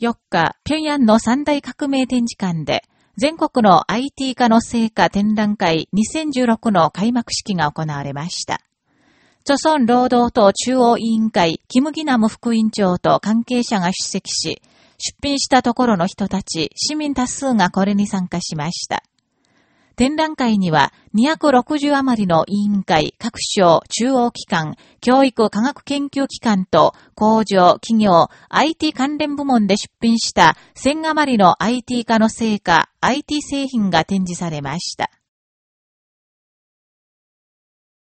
4日、平壌の三大革命展示館で、全国の IT 化の成果展覧会2016の開幕式が行われました。著村労働党中央委員会、キムギナム副委員長と関係者が出席し、出品したところの人たち、市民多数がこれに参加しました。展覧会には260余りの委員会、各省、中央機関、教育科学研究機関と工場、企業、IT 関連部門で出品した1000余りの IT 化の成果、IT 製品が展示されました。